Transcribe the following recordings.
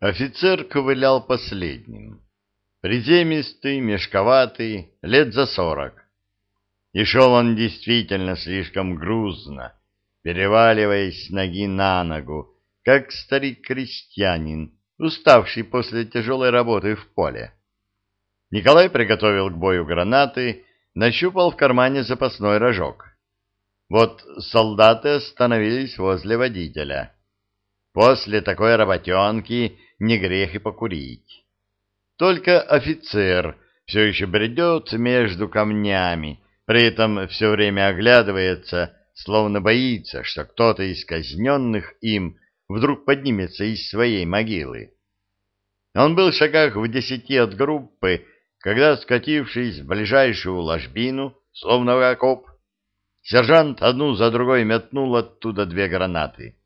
Офицер ковылял последним. Приземистый, мешковатый, лет за сорок. И шел он действительно слишком грузно, переваливаясь с ноги на ногу, как старик-крестьянин, уставший после тяжелой работы в поле. Николай приготовил к бою гранаты, нащупал в кармане запасной рожок. Вот солдаты остановились возле водителя. После такой работенки не грех и покурить. Только офицер все еще бредет между камнями, при этом все время оглядывается, словно боится, что кто-то из казненных им вдруг поднимется из своей могилы. Он был в шагах в десяти от группы, когда, скатившись в ближайшую ложбину, словно в окоп, сержант одну за другой метнул оттуда две гранаты.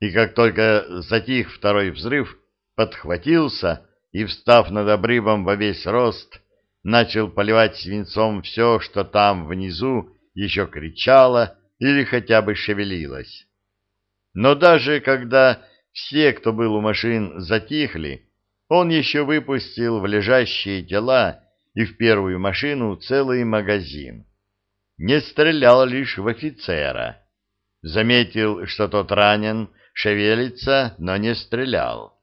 И как только затих второй взрыв, подхватился и, встав над обрывом во весь рост, начал поливать свинцом все, что там внизу еще кричало или хотя бы шевелилось. Но даже когда все, кто был у машин, затихли, он еще выпустил в лежащие тела и в первую машину целый магазин. Не стрелял лишь в офицера. Заметил, что тот ранен, шевелится, но не стрелял.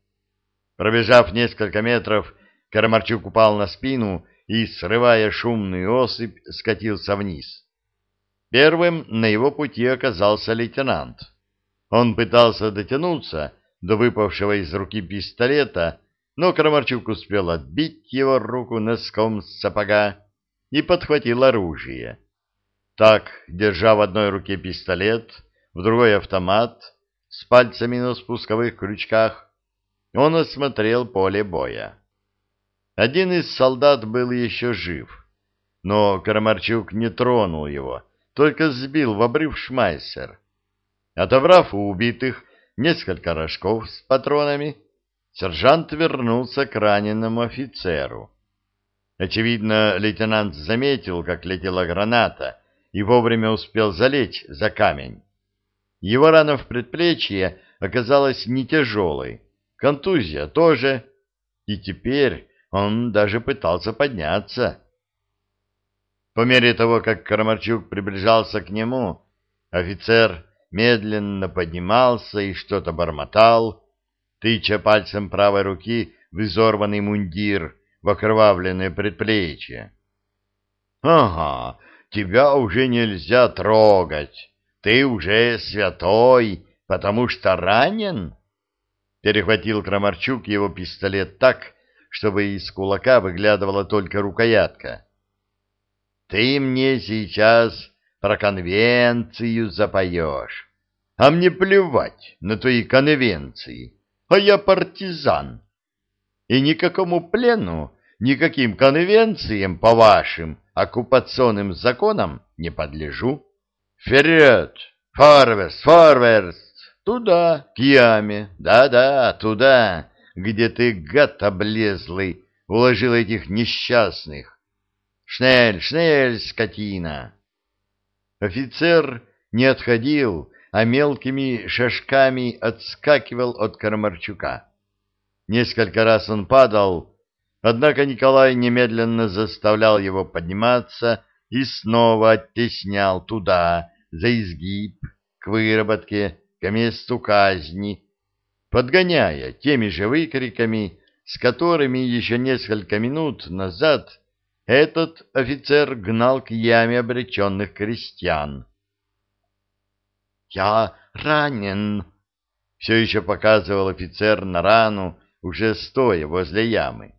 Пробежав несколько метров, Карамарчук упал на спину и, срывая шумную осыпь, скатился вниз. Первым на его пути оказался лейтенант. Он пытался дотянуться до выпавшего из руки пистолета, но Крамарчук успел отбить его руку носком сапога и подхватил оружие. Так, держа в одной руке пистолет, в другой автомат, с пальцами на спусковых крючках, он осмотрел поле боя. Один из солдат был еще жив, но Карамарчук не тронул его, только сбил в обрыв шмайсер. Отобрав у убитых несколько рожков с патронами, сержант вернулся к раненому офицеру. Очевидно, лейтенант заметил, как летела граната, и вовремя успел залечь за камень. Его рана в предплечье оказалась не тяжелой, контузия тоже, и теперь он даже пытался подняться. По мере того, как Карамарчук приближался к нему, офицер медленно поднимался и что-то бормотал, тыча пальцем правой руки в изорванный мундир, в окровавленное предплечье. — Ага, тебя уже нельзя трогать, ты уже святой, потому что ранен? Перехватил Крамарчук его пистолет так, чтобы из кулака выглядывала только рукоятка. «Ты мне сейчас про конвенцию запоешь, а мне плевать на твои конвенции, а я партизан. И никакому плену, никаким конвенциям по вашим оккупационным законам не подлежу. Вперед! Форверс! Форверс! Туда, к яме, да-да, туда!» где ты, гад облезлый, уложил этих несчастных. Шнель, шнель, скотина! Офицер не отходил, а мелкими шажками отскакивал от Кармарчука. Несколько раз он падал, однако Николай немедленно заставлял его подниматься и снова оттеснял туда, за изгиб, к выработке, к месту казни, подгоняя теми же выкриками, с которыми еще несколько минут назад этот офицер гнал к яме обреченных крестьян. «Я ранен!» — все еще показывал офицер на рану, уже стоя возле ямы.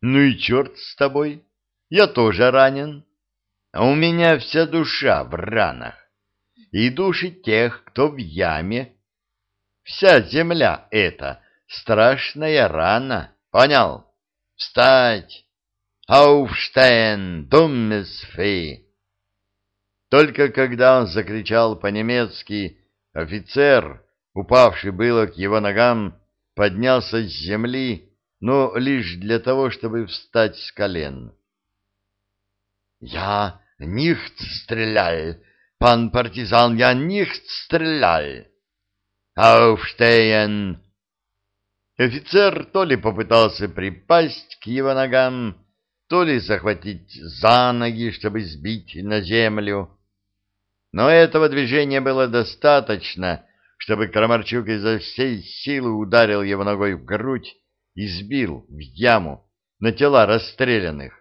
«Ну и черт с тобой! Я тоже ранен, а у меня вся душа в ранах, и души тех, кто в яме, Вся земля эта страшная рана, понял? Встать! Ауфштейн, думмесфи! Только когда он закричал по-немецки, офицер, упавший было к его ногам, поднялся с земли, но лишь для того, чтобы встать с колен. «Я нихт стрелял, пан партизан, я нихт стрелял!» Aufstehen!» Офицер то ли попытался припасть к его ногам, то ли захватить за ноги, чтобы сбить на землю. Но этого движения было достаточно, чтобы Крамарчук изо всей силы ударил его ногой в грудь и сбил в яму на тела расстрелянных.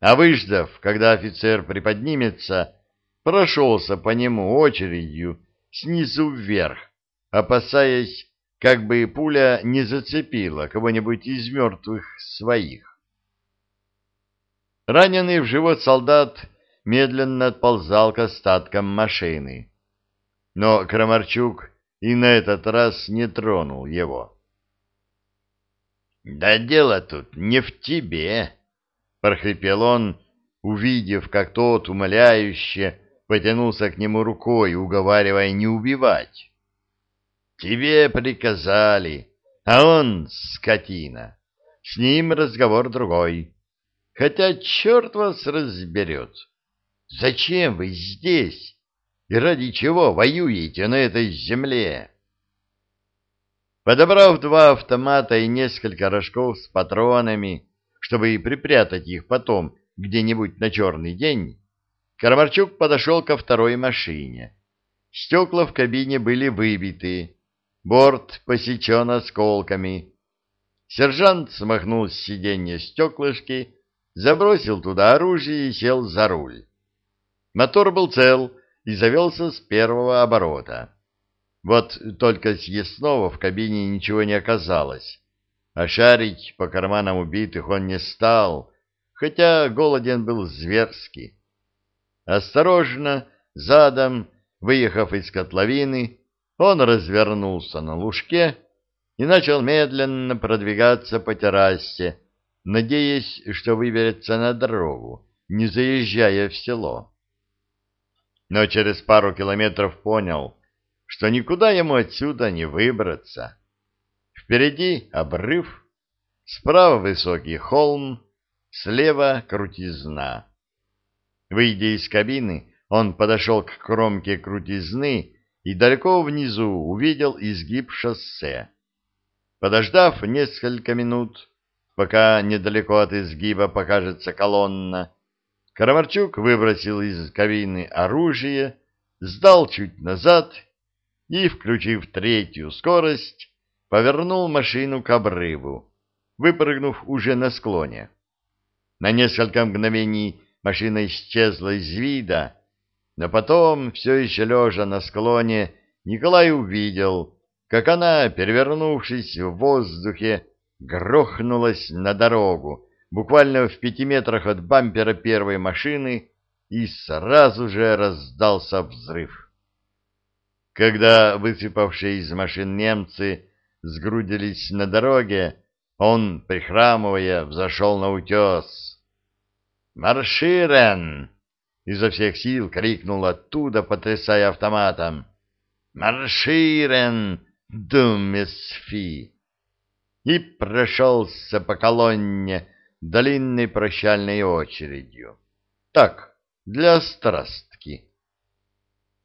А выждав, когда офицер приподнимется, прошелся по нему очередью снизу вверх, опасаясь, как бы пуля не зацепила кого-нибудь из мертвых своих. Раненый в живот солдат медленно отползал к остаткам машины. Но Крамарчук и на этот раз не тронул его. «Да дело тут не в тебе!» — прохрипел он, увидев, как тот умоляюще потянулся к нему рукой, уговаривая не убивать. «Тебе приказали, а он скотина. С ним разговор другой. Хотя черт вас разберет. Зачем вы здесь? И ради чего воюете на этой земле? Подобрав два автомата и несколько рожков с патронами, чтобы припрятать их потом где-нибудь на черный день, Кармарчук подошел ко второй машине. Стекла в кабине были выбиты, борт посечен осколками. Сержант смахнул с сиденья стеклышки, забросил туда оружие и сел за руль. Мотор был цел и завелся с первого оборота. Вот только съестного в кабине ничего не оказалось, а шарить по карманам убитых он не стал, хотя голоден был зверски. Осторожно, задом, выехав из котловины, он развернулся на лужке и начал медленно продвигаться по террасе, надеясь, что выберется на дорогу, не заезжая в село но через пару километров понял, что никуда ему отсюда не выбраться. Впереди обрыв, справа высокий холм, слева крутизна. Выйдя из кабины, он подошел к кромке крутизны и далеко внизу увидел изгиб шоссе. Подождав несколько минут, пока недалеко от изгиба покажется колонна, Карамарчук выбросил из кабины оружие, сдал чуть назад и, включив третью скорость, повернул машину к обрыву, выпрыгнув уже на склоне. На несколько мгновений машина исчезла из вида, но потом, все еще лежа на склоне, Николай увидел, как она, перевернувшись в воздухе, грохнулась на дорогу, буквально в пяти метрах от бампера первой машины, и сразу же раздался взрыв. Когда высыпавшие из машин немцы сгрудились на дороге, он, прихрамывая, взошел на утес. «Марширен!» — изо всех сил крикнул оттуда, потрясая автоматом. «Марширен! Думесфи!» И прошелся по колонне, длинной прощальной очередью. Так, для страст.